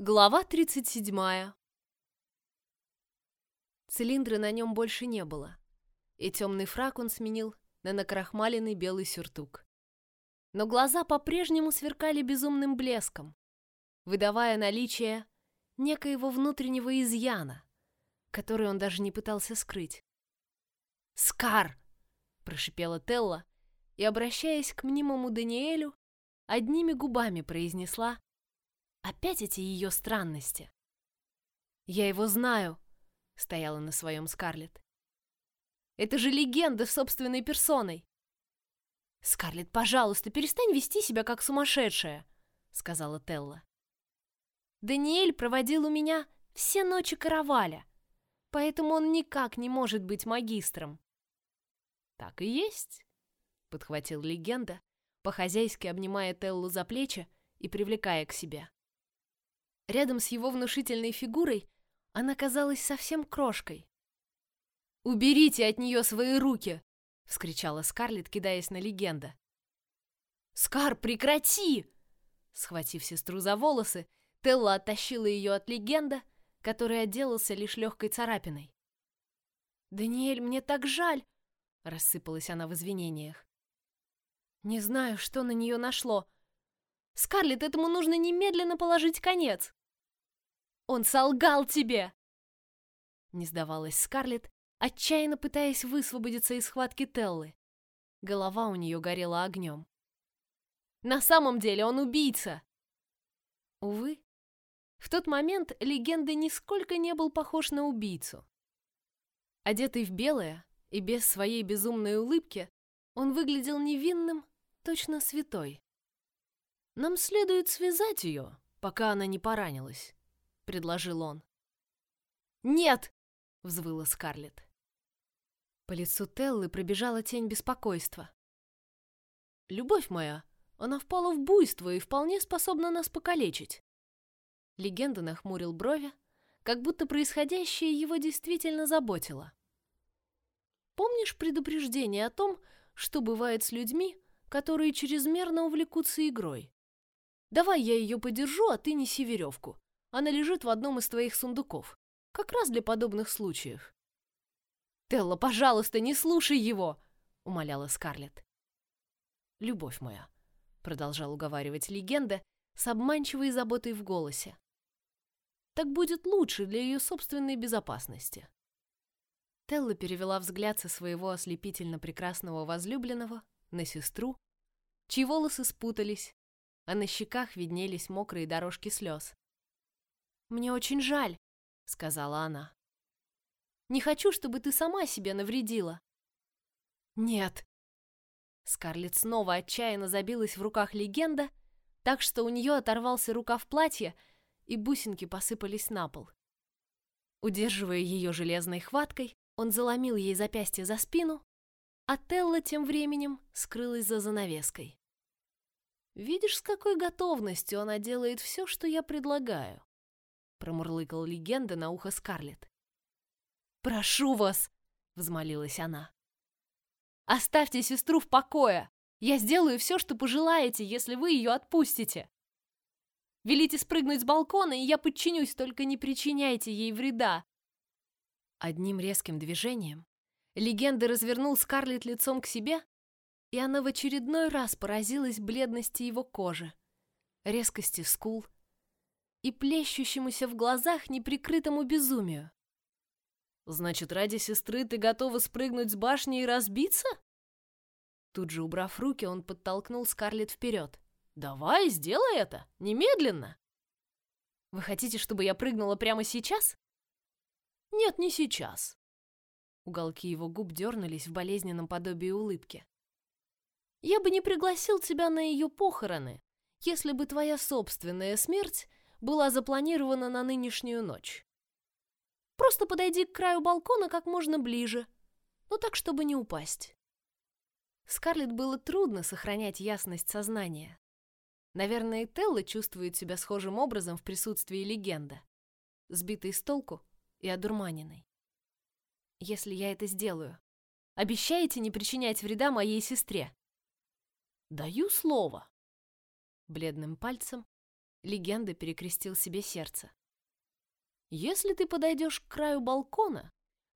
Глава 37. Цилиндра на нем больше не было, и темный фрак он сменил на накрахмаленный белый сюртук. Но глаза по-прежнему сверкали безумным блеском, выдавая наличие некоего внутреннего изъяна, который он даже не пытался скрыть. «Скар!» — прошипела Телла и, обращаясь к мнимому Даниэлю, одними губами произнесла Опять эти ее странности. Я его знаю, стояла на своем Скарлетт. Это же легенда собственной персоной. Скарлетт, пожалуйста, перестань вести себя как сумасшедшая, сказала Телла. Даниэль проводил у меня все ночи караваля, поэтому он никак не может быть магистром. Так и есть, подхватил легенда, по-хозяйски обнимая Теллу за плечи и привлекая к себе. Рядом с его внушительной фигурой она казалась совсем крошкой. «Уберите от нее свои руки!» — вскричала Скарлетт, кидаясь на легенда. «Скар, прекрати!» Схватив сестру за волосы, Телла оттащила ее от легенда, который отделался лишь легкой царапиной. «Даниэль, мне так жаль!» — рассыпалась она в извинениях. «Не знаю, что на нее нашло. Скарлетт, этому нужно немедленно положить конец!» Он солгал тебе!» Не сдавалась Скарлетт, отчаянно пытаясь высвободиться из схватки Теллы. Голова у нее горела огнем. «На самом деле он убийца!» Увы, в тот момент легенда нисколько не был похож на убийцу. Одетый в белое и без своей безумной улыбки, он выглядел невинным, точно святой. Нам следует связать ее, пока она не поранилась предложил он. Нет, взвыла Скарлетт. По лицу Теллы пробежала тень беспокойства. Любовь моя, она впала в буйство и вполне способна нас покалечить. Легенда нахмурил брови, как будто происходящее его действительно заботило. Помнишь предупреждение о том, что бывает с людьми, которые чрезмерно увлекутся игрой? Давай я ее подержу, а ты неси веревку. Она лежит в одном из твоих сундуков. Как раз для подобных случаев. «Телла, пожалуйста, не слушай его!» — умоляла Скарлетт. «Любовь моя», — продолжал уговаривать легенда с обманчивой заботой в голосе. «Так будет лучше для ее собственной безопасности». Телла перевела взгляд со своего ослепительно прекрасного возлюбленного на сестру, чьи волосы спутались, а на щеках виднелись мокрые дорожки слез. «Мне очень жаль», — сказала она. «Не хочу, чтобы ты сама себе навредила». «Нет». Скарлетт снова отчаянно забилась в руках легенда, так что у нее оторвался рукав платья, и бусинки посыпались на пол. Удерживая ее железной хваткой, он заломил ей запястье за спину, а Телла тем временем скрылась за занавеской. «Видишь, с какой готовностью она делает все, что я предлагаю?» Промурлыкал легенда на ухо Скарлетт. «Прошу вас!» — взмолилась она. «Оставьте сестру в покое! Я сделаю все, что пожелаете, если вы ее отпустите! Велите спрыгнуть с балкона, и я подчинюсь, только не причиняйте ей вреда!» Одним резким движением легенда развернул Скарлетт лицом к себе, и она в очередной раз поразилась бледности его кожи, резкости скул, и плещущемуся в глазах неприкрытому безумию. «Значит, ради сестры ты готова спрыгнуть с башни и разбиться?» Тут же, убрав руки, он подтолкнул Скарлетт вперед. «Давай, сделай это! Немедленно!» «Вы хотите, чтобы я прыгнула прямо сейчас?» «Нет, не сейчас». Уголки его губ дернулись в болезненном подобии улыбки. «Я бы не пригласил тебя на ее похороны, если бы твоя собственная смерть была запланирована на нынешнюю ночь. Просто подойди к краю балкона как можно ближе, но так, чтобы не упасть. Скарлетт было трудно сохранять ясность сознания. Наверное, Телла чувствует себя схожим образом в присутствии легенда, сбитой с толку и одурманенной. Если я это сделаю, обещаете не причинять вреда моей сестре? Даю слово. Бледным пальцем Легенда перекрестил себе сердце. Если ты подойдешь к краю балкона,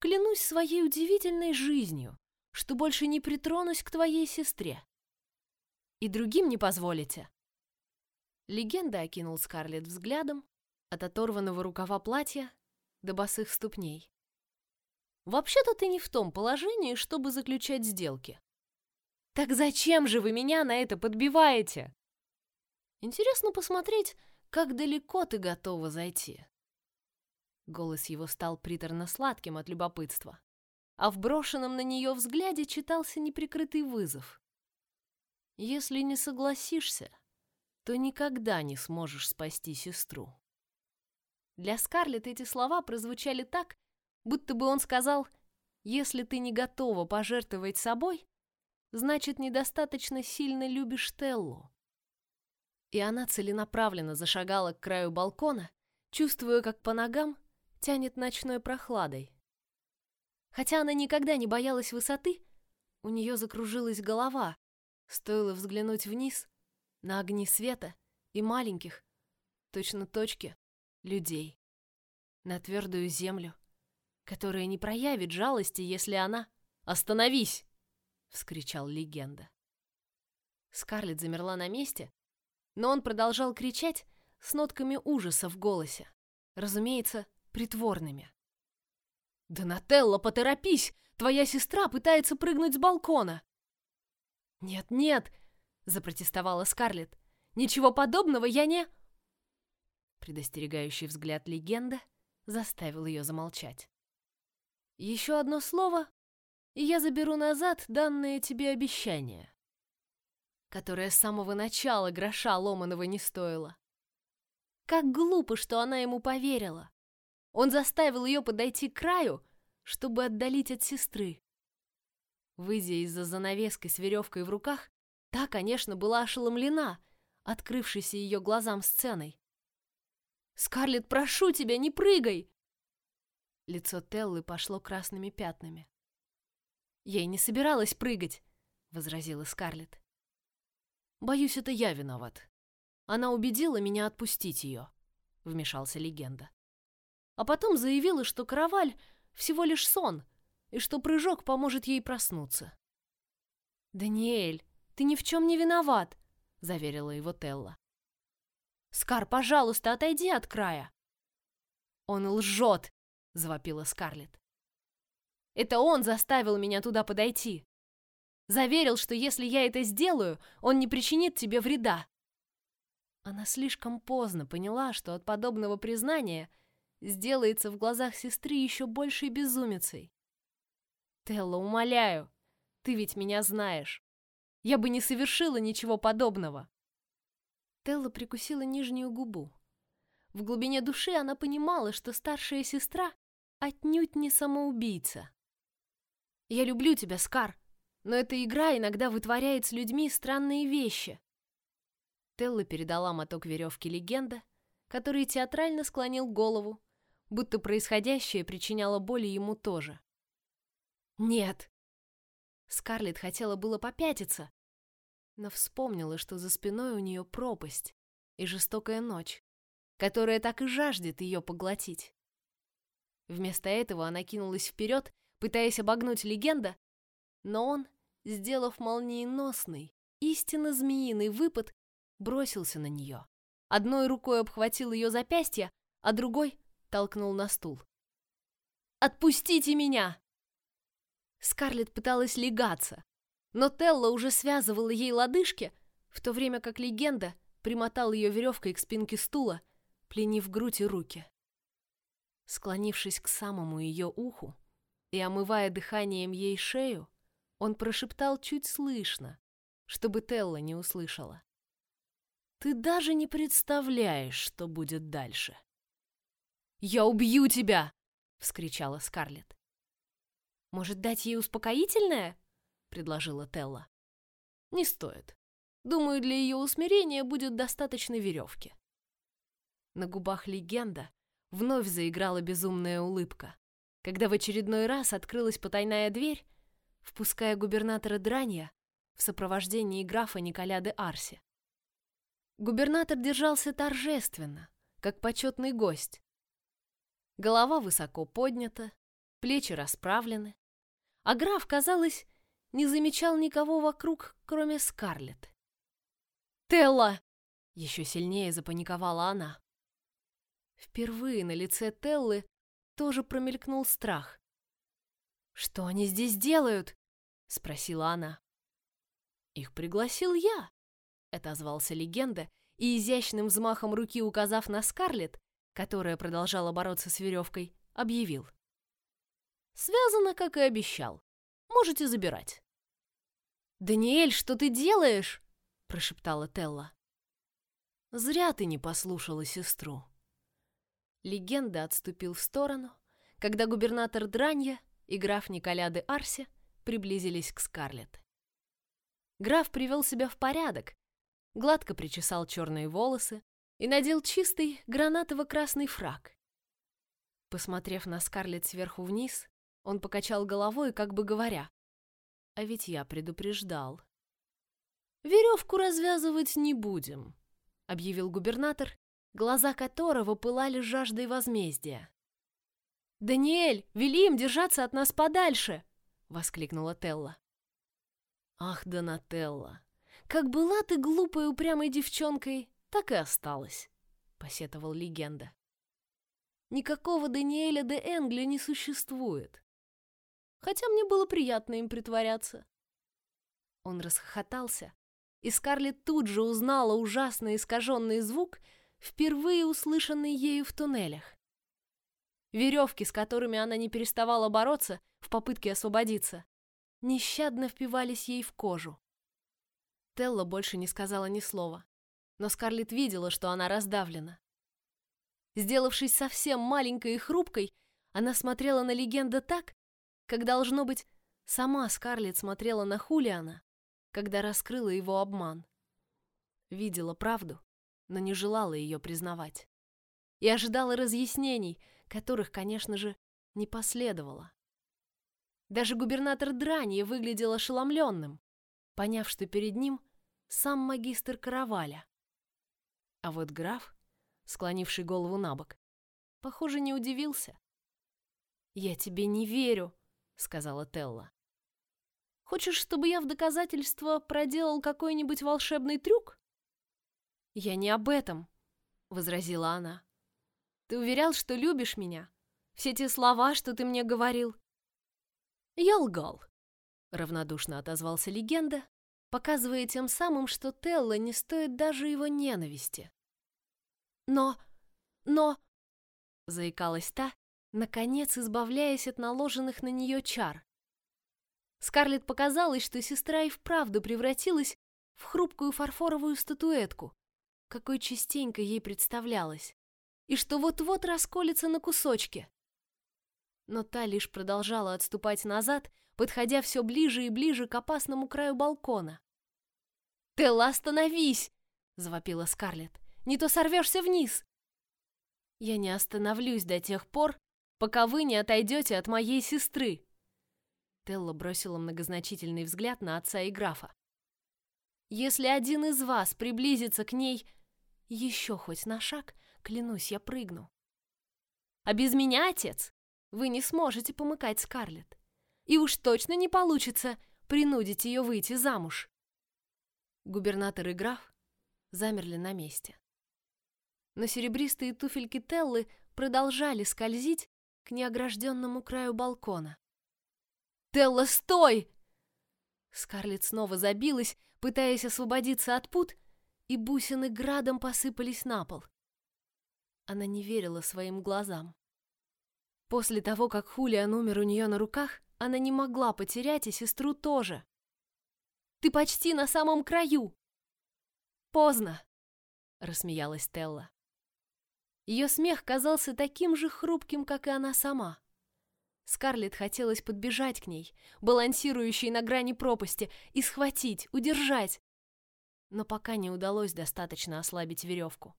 клянусь своей удивительной жизнью, что больше не притронусь к твоей сестре. И другим не позволите. Легенда окинул Скарлетт взглядом, от оторванного рукава платья до босых ступней. Вообще-то ты не в том положении, чтобы заключать сделки. Так зачем же вы меня на это подбиваете? Интересно посмотреть, как далеко ты готова зайти. Голос его стал приторно-сладким от любопытства, а в брошенном на нее взгляде читался неприкрытый вызов. Если не согласишься, то никогда не сможешь спасти сестру. Для Скарлетт эти слова прозвучали так, будто бы он сказал, «Если ты не готова пожертвовать собой, значит, недостаточно сильно любишь Теллу». И она целенаправленно зашагала к краю балкона, чувствуя, как по ногам тянет ночной прохладой. Хотя она никогда не боялась высоты, у нее закружилась голова, стоило взглянуть вниз на огни света и маленьких, точно точки, людей, на твердую землю, которая не проявит жалости, если она... «Остановись!» — вскричал легенда. Скарлетт замерла на месте, но он продолжал кричать с нотками ужаса в голосе. Разумеется, притворными. «Донателло, поторопись! Твоя сестра пытается прыгнуть с балкона!» «Нет, нет!» — запротестовала Скарлетт. «Ничего подобного я не...» Предостерегающий взгляд легенда заставил ее замолчать. «Еще одно слово, и я заберу назад данное тебе обещание, которое с самого начала гроша ломаного не стоило. Как глупо, что она ему поверила. Он заставил ее подойти к краю, чтобы отдалить от сестры. Выйдя из-за занавески с веревкой в руках, та, конечно, была ошеломлена, открывшейся ее глазам сценой. «Скарлетт, прошу тебя, не прыгай!» Лицо Теллы пошло красными пятнами. «Я и не собиралась прыгать», — возразила Скарлетт. «Боюсь, это я виноват. Она убедила меня отпустить ее», — вмешался легенда а потом заявила, что караваль всего лишь сон, и что прыжок поможет ей проснуться. «Даниэль, ты ни в чем не виноват», — заверила его Телла. «Скар, пожалуйста, отойди от края». «Он лжет», — завопила Скарлетт. «Это он заставил меня туда подойти. Заверил, что если я это сделаю, он не причинит тебе вреда». Она слишком поздно поняла, что от подобного признания — сделается в глазах сестры еще большей безумицей. Телла, умоляю, ты ведь меня знаешь. Я бы не совершила ничего подобного. Телла прикусила нижнюю губу. В глубине души она понимала, что старшая сестра отнюдь не самоубийца. Я люблю тебя, Скар, но эта игра иногда вытворяет с людьми странные вещи. Телла передала моток веревки легенда, который театрально склонил голову, будто происходящее причиняло боль ему тоже. «Нет!» Скарлетт хотела было попятиться, но вспомнила, что за спиной у нее пропасть и жестокая ночь, которая так и жаждет ее поглотить. Вместо этого она кинулась вперед, пытаясь обогнуть легенда, но он, сделав молниеносный, истинно змеиный выпад, бросился на нее. Одной рукой обхватил ее запястье, а другой толкнул на стул. «Отпустите меня!» Скарлетт пыталась легаться, но Телла уже связывала ей лодыжки, в то время как легенда примотал ее веревкой к спинке стула, пленив грудь и руки. Склонившись к самому ее уху и омывая дыханием ей шею, он прошептал чуть слышно, чтобы Телла не услышала. «Ты даже не представляешь, что будет дальше». «Я убью тебя!» — вскричала Скарлетт. «Может, дать ей успокоительное?» — предложила Телла. «Не стоит. Думаю, для ее усмирения будет достаточно веревки». На губах легенда вновь заиграла безумная улыбка, когда в очередной раз открылась потайная дверь, впуская губернатора Дранья в сопровождении графа Николя де Арси. Губернатор держался торжественно, как почетный гость. Голова высоко поднята, плечи расправлены, а граф, казалось, не замечал никого вокруг, кроме Скарлетт. «Телла!» — еще сильнее запаниковала она. Впервые на лице Теллы тоже промелькнул страх. «Что они здесь делают?» — спросила она. «Их пригласил я», — это озвался легенда, и изящным взмахом руки указав на Скарлетт, которая продолжала бороться с веревкой, объявил. «Связано, как и обещал. Можете забирать». «Даниэль, что ты делаешь?» — прошептала Телла. «Зря ты не послушала сестру». Легенда отступил в сторону, когда губернатор Дранья и граф Николя де приблизились к Скарлетт. Граф привел себя в порядок, гладко причесал черные волосы и надел чистый гранатово-красный фраг. Посмотрев на Скарлетт сверху вниз, он покачал головой, как бы говоря, «А ведь я предупреждал». «Веревку развязывать не будем», — объявил губернатор, глаза которого пылали жаждой возмездия. «Даниэль, вели им держаться от нас подальше!» — воскликнула Телла. «Ах, Донателла, как была ты глупой упрямой девчонкой, так и осталась», — посетовал легенда. «Никакого Даниэля де Энгли не существует. Хотя мне было приятно им притворяться». Он расхохотался, и Скарлетт тут же узнала ужасно искаженный звук, впервые услышанный ею в туннелях. Веревки, с которыми она не переставала бороться в попытке освободиться, нещадно впивались ей в кожу. Телла больше не сказала ни слова, но Скарлетт видела, что она раздавлена. Сделавшись совсем маленькой и хрупкой, она смотрела на легенда так, как, должно быть, сама Скарлетт смотрела на Хулиана, когда раскрыла его обман. Видела правду, но не желала ее признавать. И ожидала разъяснений, которых, конечно же, не последовало. Даже губернатор Дранье выглядел ошеломленным, поняв, что перед ним сам магистр Караваля. А вот граф, склонивший голову на бок, похоже, не удивился. «Я тебе не верю», — сказала Телла. «Хочешь, чтобы я в доказательство проделал какой-нибудь волшебный трюк?» «Я не об этом», — возразила она. Ты уверял, что любишь меня? Все те слова, что ты мне говорил. Я лгал. Равнодушно отозвался легенда, показывая тем самым, что Телла не стоит даже его ненависти. Но... но... Заикалась та, наконец избавляясь от наложенных на нее чар. Скарлетт показалось, что сестра и вправду превратилась в хрупкую фарфоровую статуэтку, какой частенько ей представлялась и что вот-вот расколется на кусочки. Но та лишь продолжала отступать назад, подходя все ближе и ближе к опасному краю балкона. «Телла, остановись!» — завопила Скарлетт. «Не то сорвешься вниз!» «Я не остановлюсь до тех пор, пока вы не отойдете от моей сестры!» Телла бросила многозначительный взгляд на отца и графа. «Если один из вас приблизится к ней еще хоть на шаг, Клянусь, я прыгну. А без меня, отец, вы не сможете помыкать Скарлетт. И уж точно не получится принудить ее выйти замуж. Губернатор и граф замерли на месте. Но серебристые туфельки Теллы продолжали скользить к неогражденному краю балкона. «Телла, стой!» Скарлетт снова забилась, пытаясь освободиться от пут, и бусины градом посыпались на пол. Она не верила своим глазам. После того, как Хулиан умер у нее на руках, она не могла потерять и сестру тоже. «Ты почти на самом краю!» «Поздно!» — рассмеялась Телла. Ее смех казался таким же хрупким, как и она сама. Скарлетт хотелось подбежать к ней, балансирующей на грани пропасти, и схватить, удержать. Но пока не удалось достаточно ослабить веревку.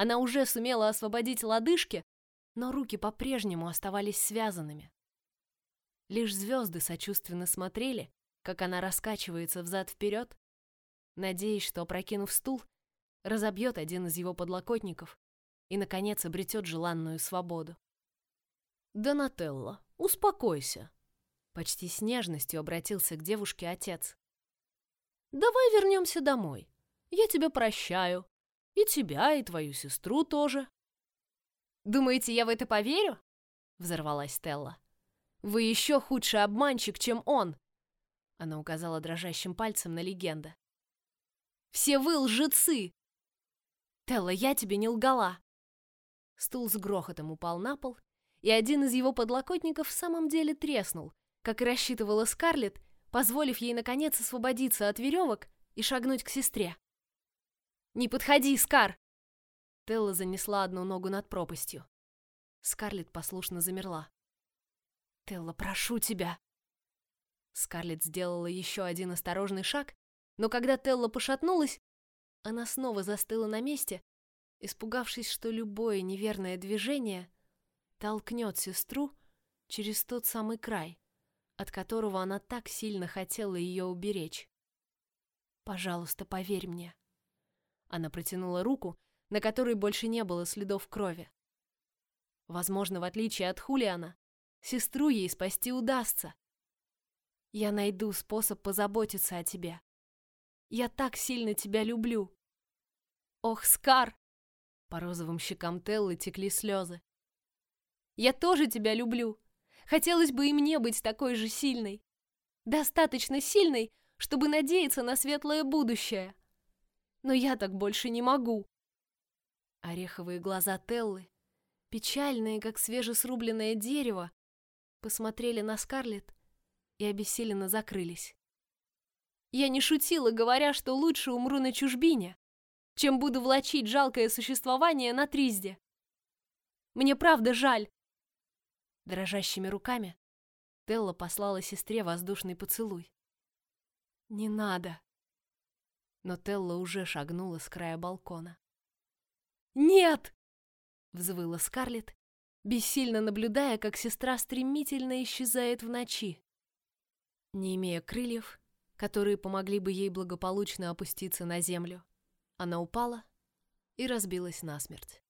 Она уже сумела освободить лодыжки, но руки по-прежнему оставались связанными. Лишь звезды сочувственно смотрели, как она раскачивается взад-вперед, надеясь, что, прокинув стул, разобьет один из его подлокотников и, наконец, обретет желанную свободу. «Донателло, успокойся!» Почти с нежностью обратился к девушке отец. «Давай вернемся домой. Я тебя прощаю. И тебя, и твою сестру тоже». «Думаете, я в это поверю?» Взорвалась Стелла. «Вы еще худший обманщик, чем он!» Она указала дрожащим пальцем на легенда. «Все вы лжецы!» «Телла, я тебе не лгала!» Стул с грохотом упал на пол, и один из его подлокотников в самом деле треснул, как и рассчитывала Скарлетт, позволив ей наконец освободиться от веревок и шагнуть к сестре. «Не подходи, Скар!» Телла занесла одну ногу над пропастью. Скарлетт послушно замерла. «Телла, прошу тебя!» Скарлетт сделала еще один осторожный шаг, но когда Телла пошатнулась, она снова застыла на месте, испугавшись, что любое неверное движение толкнет сестру через тот самый край, от которого она так сильно хотела ее уберечь. «Пожалуйста, поверь мне». Она протянула руку, на которой больше не было следов крови. Возможно, в отличие от Хулиана, сестру ей спасти удастся. Я найду способ позаботиться о тебе. Я так сильно тебя люблю. Ох, Скар! По розовым щекам Теллы текли слезы. Я тоже тебя люблю. Хотелось бы и мне быть такой же сильной. Достаточно сильной, чтобы надеяться на светлое будущее. Но я так больше не могу. Ореховые глаза Теллы, печальные, как свежесрубленное дерево, посмотрели на Скарлетт и обессиленно закрылись. Я не шутила, говоря, что лучше умру на чужбине, чем буду влачить жалкое существование на Тризде. Мне правда жаль. Дрожащими руками Телла послала сестре воздушный поцелуй. Не надо. Но Телла уже шагнула с края балкона. Нет! взвыла Скарлетт, бессильно наблюдая, как сестра стремительно исчезает в ночи. Не имея крыльев, которые помогли бы ей благополучно опуститься на землю, она упала и разбилась насмерть.